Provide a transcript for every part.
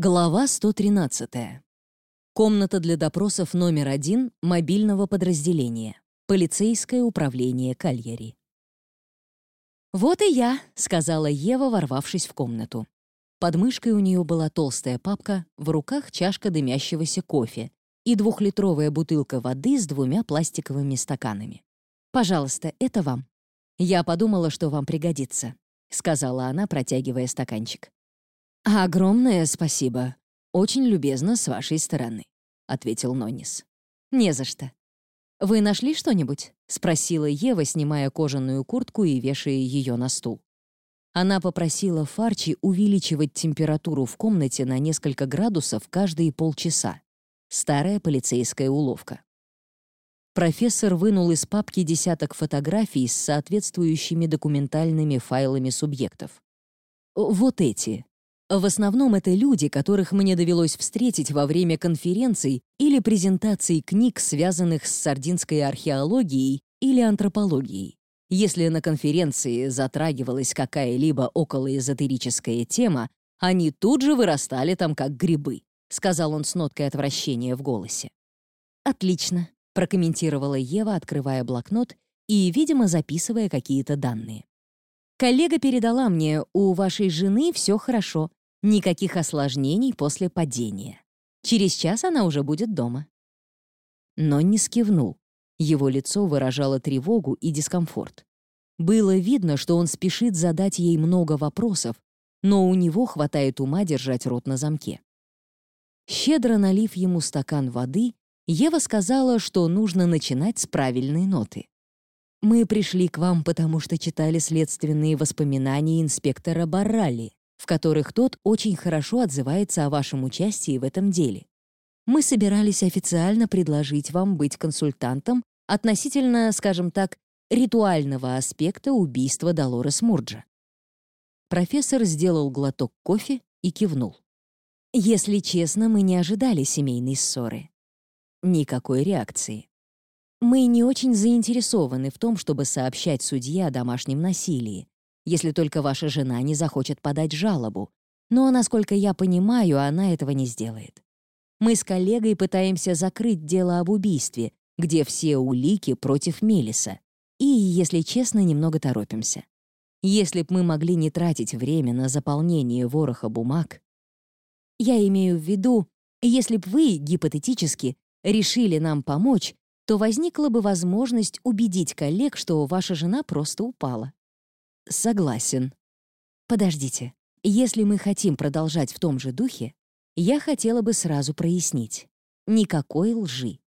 Глава 113. Комната для допросов номер один мобильного подразделения. Полицейское управление Кальяри. «Вот и я», — сказала Ева, ворвавшись в комнату. Под мышкой у нее была толстая папка, в руках чашка дымящегося кофе и двухлитровая бутылка воды с двумя пластиковыми стаканами. «Пожалуйста, это вам. Я подумала, что вам пригодится», — сказала она, протягивая стаканчик. «Огромное спасибо. Очень любезно с вашей стороны», — ответил Нонис. «Не за что. Вы нашли что-нибудь?» — спросила Ева, снимая кожаную куртку и вешая ее на стул. Она попросила Фарчи увеличивать температуру в комнате на несколько градусов каждые полчаса. Старая полицейская уловка. Профессор вынул из папки десяток фотографий с соответствующими документальными файлами субъектов. «Вот эти», в основном это люди, которых мне довелось встретить во время конференций или презентаций книг, связанных с сардинской археологией или антропологией. Если на конференции затрагивалась какая-либо околоэзотерическая тема, они тут же вырастали там как грибы, сказал он с ноткой отвращения в голосе. «Отлично», — прокомментировала Ева, открывая блокнот и, видимо, записывая какие-то данные. «Коллега передала мне, у вашей жены все хорошо, Никаких осложнений после падения. Через час она уже будет дома. Но не скивнул. Его лицо выражало тревогу и дискомфорт. Было видно, что он спешит задать ей много вопросов, но у него хватает ума держать рот на замке. Щедро налив ему стакан воды, Ева сказала, что нужно начинать с правильной ноты. «Мы пришли к вам, потому что читали следственные воспоминания инспектора Баррали в которых тот очень хорошо отзывается о вашем участии в этом деле. Мы собирались официально предложить вам быть консультантом относительно, скажем так, ритуального аспекта убийства Долорес Мурджа. Профессор сделал глоток кофе и кивнул. Если честно, мы не ожидали семейной ссоры. Никакой реакции. Мы не очень заинтересованы в том, чтобы сообщать судье о домашнем насилии, если только ваша жена не захочет подать жалобу. Но, насколько я понимаю, она этого не сделает. Мы с коллегой пытаемся закрыть дело об убийстве, где все улики против Мелиса. И, если честно, немного торопимся. Если б мы могли не тратить время на заполнение вороха бумаг... Я имею в виду, если б вы, гипотетически, решили нам помочь, то возникла бы возможность убедить коллег, что ваша жена просто упала. Согласен. Подождите. Если мы хотим продолжать в том же духе, я хотела бы сразу прояснить. Никакой лжи.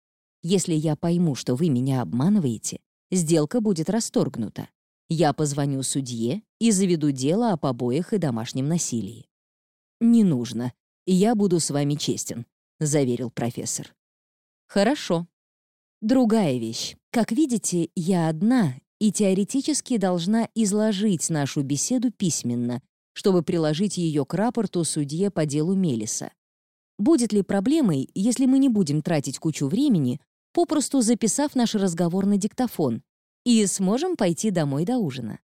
Если я пойму, что вы меня обманываете, сделка будет расторгнута. Я позвоню судье и заведу дело о побоях и домашнем насилии. «Не нужно. Я буду с вами честен», — заверил профессор. «Хорошо. Другая вещь. Как видите, я одна и теоретически должна изложить нашу беседу письменно, чтобы приложить ее к рапорту судье по делу Мелиса. Будет ли проблемой, если мы не будем тратить кучу времени, попросту записав наш разговор на диктофон, и сможем пойти домой до ужина?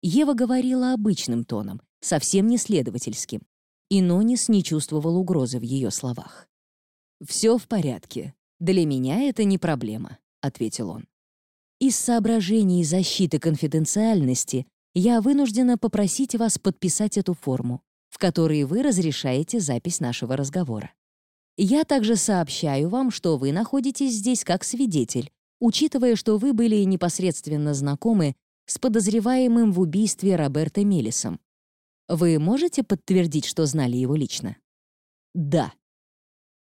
Ева говорила обычным тоном, совсем не следовательским, и Нонис не чувствовал угрозы в ее словах. «Все в порядке. Для меня это не проблема», — ответил он. Из соображений защиты конфиденциальности я вынуждена попросить вас подписать эту форму, в которой вы разрешаете запись нашего разговора. Я также сообщаю вам, что вы находитесь здесь как свидетель, учитывая, что вы были непосредственно знакомы с подозреваемым в убийстве Роберта Мелисом. Вы можете подтвердить, что знали его лично? Да,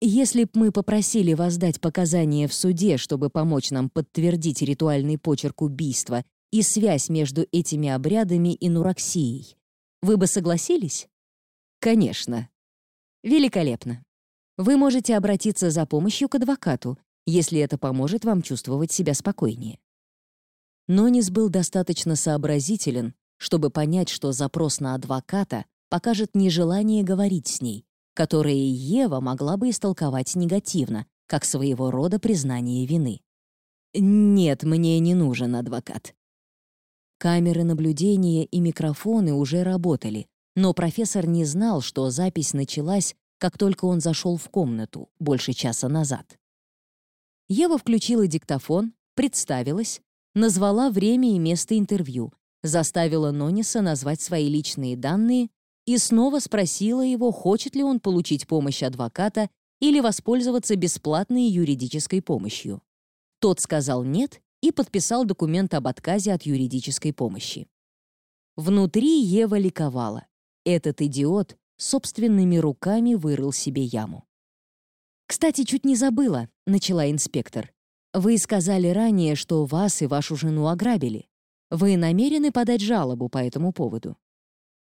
если б мы попросили вас дать показания в суде, чтобы помочь нам подтвердить ритуальный почерк убийства и связь между этими обрядами и нураксией, вы бы согласились? Конечно. Великолепно. Вы можете обратиться за помощью к адвокату, если это поможет вам чувствовать себя спокойнее. Нонис был достаточно сообразителен, чтобы понять, что запрос на адвоката покажет нежелание говорить с ней, которые Ева могла бы истолковать негативно, как своего рода признание вины. «Нет, мне не нужен адвокат». Камеры наблюдения и микрофоны уже работали, Но профессор не знал, что запись началась, как только он зашел в комнату, больше часа назад. Ева включила диктофон, представилась, назвала время и место интервью, заставила Нониса назвать свои личные данные и снова спросила его, хочет ли он получить помощь адвоката или воспользоваться бесплатной юридической помощью. Тот сказал «нет» и подписал документ об отказе от юридической помощи. Внутри Ева ликовала. Этот идиот собственными руками вырыл себе яму. «Кстати, чуть не забыла», — начала инспектор. «Вы сказали ранее, что вас и вашу жену ограбили. Вы намерены подать жалобу по этому поводу?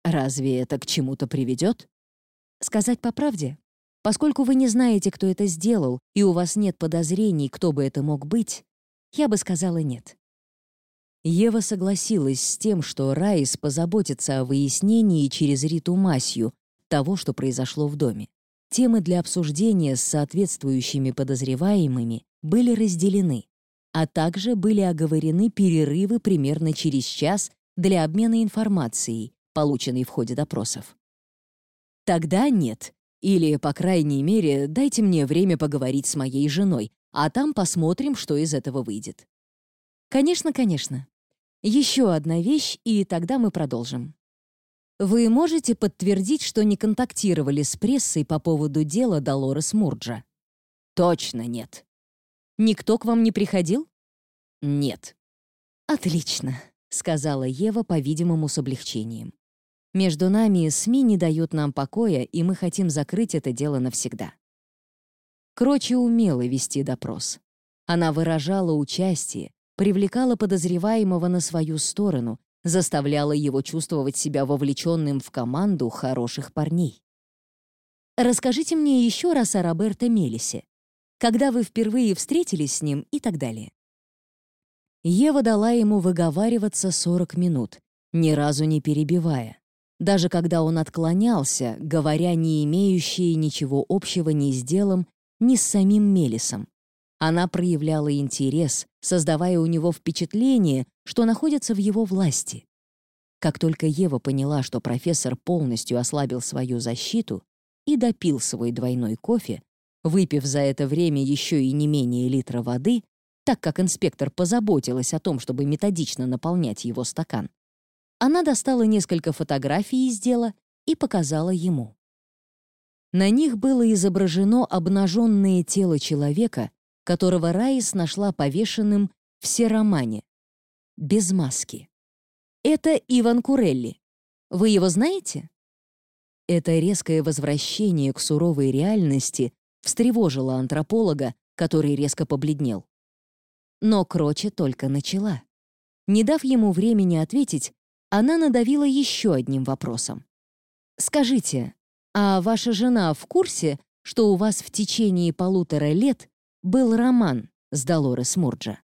Разве это к чему-то приведет? Сказать по правде, поскольку вы не знаете, кто это сделал, и у вас нет подозрений, кто бы это мог быть, я бы сказала нет. Ева согласилась с тем, что Райс позаботится о выяснении через Риту Масью того, что произошло в доме. Темы для обсуждения с соответствующими подозреваемыми были разделены, а также были оговорены перерывы примерно через час для обмена информацией, полученной в ходе допросов. Тогда нет. Или, по крайней мере, дайте мне время поговорить с моей женой, а там посмотрим, что из этого выйдет. Конечно, конечно. Еще одна вещь, и тогда мы продолжим. Вы можете подтвердить, что не контактировали с прессой по поводу дела Долорес Мурджа? Точно нет. Никто к вам не приходил? Нет. Отлично, сказала Ева, по-видимому, с облегчением. Между нами СМИ не дают нам покоя, и мы хотим закрыть это дело навсегда. Крочи умела вести допрос. Она выражала участие, привлекала подозреваемого на свою сторону, заставляла его чувствовать себя вовлеченным в команду хороших парней. Расскажите мне еще раз о Роберто Мелисе. Когда вы впервые встретились с ним и так далее. Ева дала ему выговариваться 40 минут, ни разу не перебивая даже когда он отклонялся, говоря не имеющие ничего общего ни с делом, ни с самим Мелисом. Она проявляла интерес, создавая у него впечатление, что находится в его власти. Как только Ева поняла, что профессор полностью ослабил свою защиту и допил свой двойной кофе, выпив за это время еще и не менее литра воды, так как инспектор позаботилась о том, чтобы методично наполнять его стакан, она достала несколько фотографий из дела и показала ему. На них было изображено обнаженное тело человека, которого Раис нашла повешенным в Серомане, без маски. Это Иван Курелли. Вы его знаете? Это резкое возвращение к суровой реальности встревожило антрополога, который резко побледнел. Но Кроче только начала. Не дав ему времени ответить, она надавила еще одним вопросом. «Скажите, а ваша жена в курсе, что у вас в течение полутора лет был роман с Долорес Мурджа?»